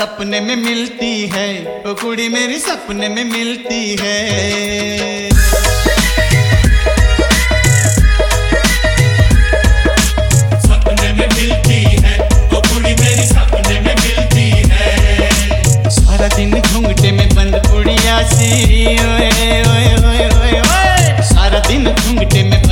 सपने में मिलती है। वो कुड़ी मेरी सपने में मिलती है। सारा दिन घूंघटे में